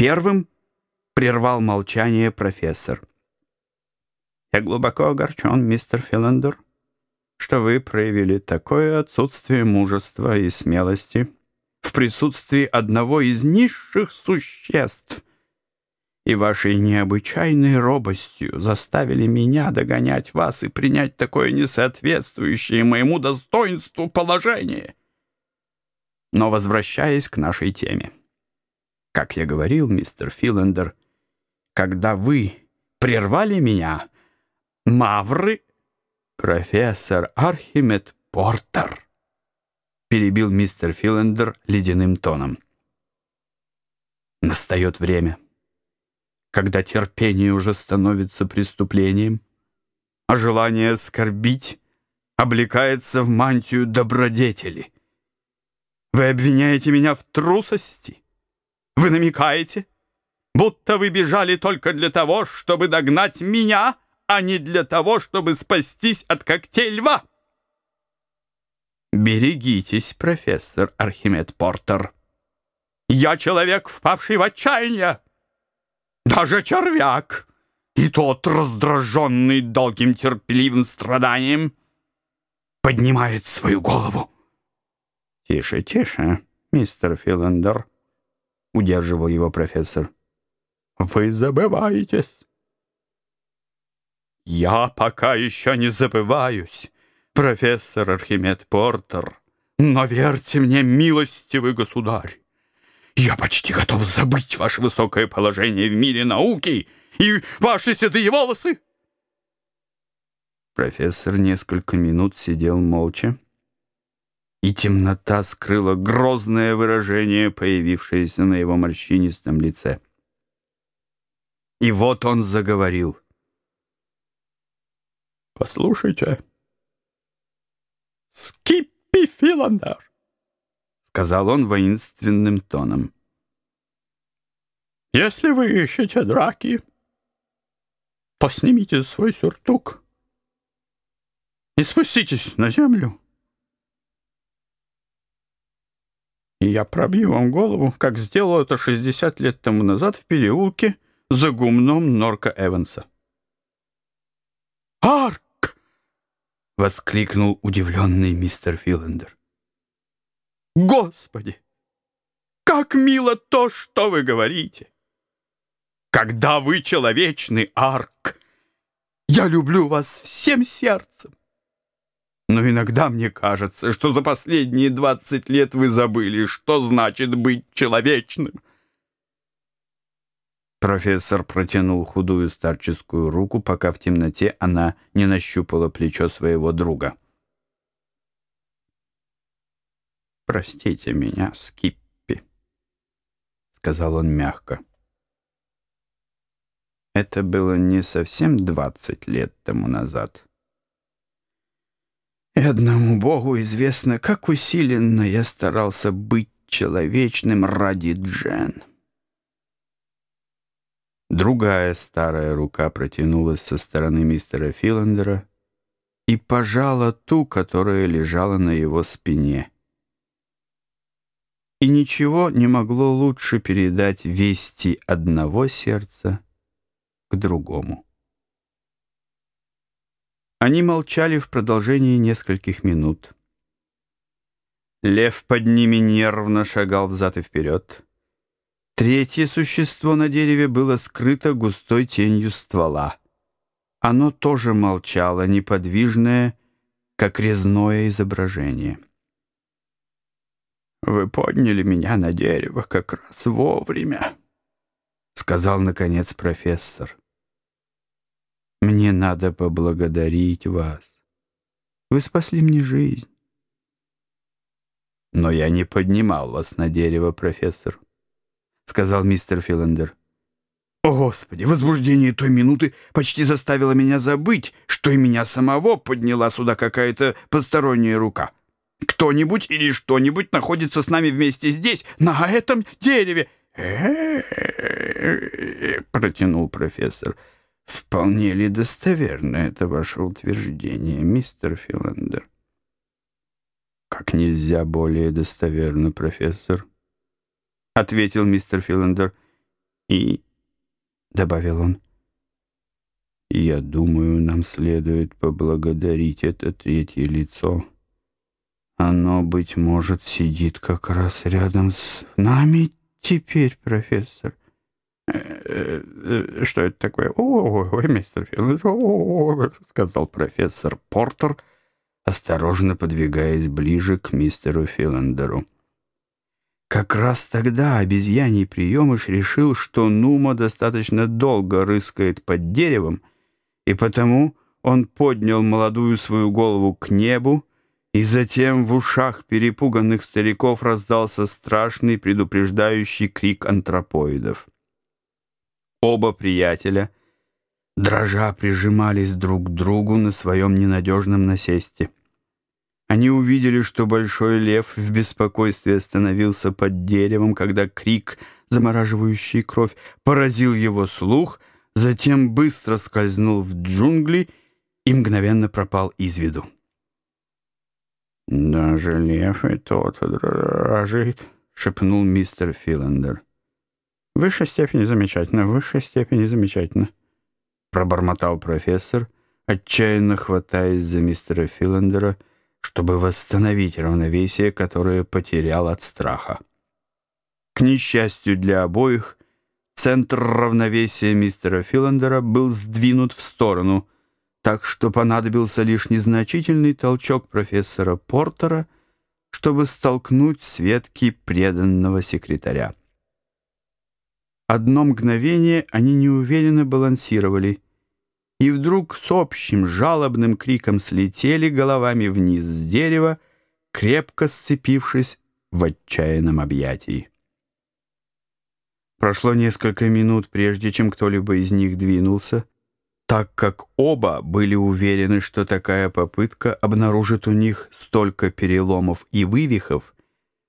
Первым прервал молчание профессор. «Я глубоко огорчен, мистер Филлендер, что вы проявили такое отсутствие мужества и смелости в присутствии одного из низших существ, и вашей необычайной робостью заставили меня догонять вас и принять такое несоответствующее моему достоинству положение. Но возвращаясь к нашей теме. Как я говорил, мистер Филлендер, когда вы прервали меня, мавры, профессор Архимед Портер, перебил мистер Филлендер ледяным тоном. Настает время когда терпение уже становится преступлением, а желание оскорбить облекается в мантию добродетели. Вы обвиняете меня в трусости? Вы намекаете, будто вы бежали только для того, чтобы догнать меня, а не для того, чтобы спастись от когтей льва? Берегитесь, профессор Архимед Портер. Я человек, впавший в отчаяние. Даже червяк, и тот, раздраженный долгим терпеливым страданием, поднимает свою голову. «Тише, тише, мистер Филлендер», — удерживал его профессор. «Вы забываетесь». «Я пока еще не забываюсь, профессор Архимед Портер, но верьте мне, милостивый государь, я почти готов забыть ваше высокое положение в мире науки и ваши седые волосы. Профессор несколько минут сидел молча, и темнота скрыла грозное выражение, появившееся на его морщинистом лице. И вот он заговорил. «Послушайте, Скиппи Филандер, сказал он воинственным тоном. «Если вы ищете драки, то снимите свой сюртук и спуститесь на землю. И я пробью вам голову, как сделал это 60 лет тому назад в переулке за гумном Норка Эванса. «Арк!» — воскликнул удивленный мистер Филлендер. Господи! Как мило то, что вы говорите! Когда вы человечный арк, я люблю вас всем сердцем. Но иногда мне кажется, что за последние двадцать лет вы забыли, что значит быть человечным. Профессор протянул худую старческую руку, пока в темноте она не нащупала плечо своего друга. «Простите меня, Скиппи», — сказал он мягко. Это было не совсем двадцать лет тому назад. И одному Богу известно, как усиленно я старался быть человечным ради Джен. Другая старая рука протянулась со стороны мистера Филлендера и пожала ту, которая лежала на его спине и ничего не могло лучше передать вести одного сердца к другому. Они молчали в продолжении нескольких минут. Лев под ними нервно шагал взад и вперед. Третье существо на дереве было скрыто густой тенью ствола. Оно тоже молчало, неподвижное, как резное изображение. «Вы подняли меня на дерево как раз вовремя», — сказал, наконец, профессор. «Мне надо поблагодарить вас. Вы спасли мне жизнь». «Но я не поднимал вас на дерево, профессор», — сказал мистер Филлендер. «О, Господи, возбуждение той минуты почти заставило меня забыть, что и меня самого подняла сюда какая-то посторонняя рука». Кто-нибудь или что-нибудь находится с нами вместе здесь, на этом дереве. протянул профессор. Вполне ли достоверно это ваше утверждение, мистер Филандер? Как нельзя более достоверно, профессор, ответил мистер Филандер. И, — добавил он, — я думаю, нам следует поблагодарить это третье лицо. Оно, быть может, сидит как раз рядом с нами теперь, профессор. Э, э, «Что это такое?» «Ой, мистер Филд, сказал профессор Портер, осторожно подвигаясь ближе к мистеру Филандеру. Как раз тогда обезьяний приемыш решил, что Нума достаточно долго рыскает под деревом, и потому он поднял молодую свою голову к небу, и затем в ушах перепуганных стариков раздался страшный предупреждающий крик антропоидов. Оба приятеля, дрожа, прижимались друг к другу на своем ненадежном насесте. Они увидели, что большой лев в беспокойстве остановился под деревом, когда крик, замораживающий кровь, поразил его слух, затем быстро скользнул в джунгли и мгновенно пропал из виду. «Даже лев и тот дрожит», — шепнул мистер Филандер. В высшей степени замечательно, в высшей степени замечательно. Пробормотал профессор, отчаянно хватаясь за мистера Филандера, чтобы восстановить равновесие, которое потерял от страха. К несчастью для обоих, центр равновесия мистера Филандера был сдвинут в сторону, так что понадобился лишь незначительный толчок профессора Портера, чтобы столкнуть с ветки преданного секретаря. Одно мгновение они неуверенно балансировали, и вдруг с общим жалобным криком слетели головами вниз с дерева, крепко сцепившись в отчаянном объятии. Прошло несколько минут, прежде чем кто-либо из них двинулся, так как оба были уверены, что такая попытка обнаружит у них столько переломов и вывихов,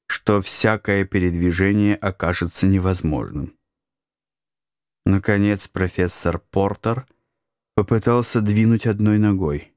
что всякое передвижение окажется невозможным. Наконец профессор Портер попытался двинуть одной ногой.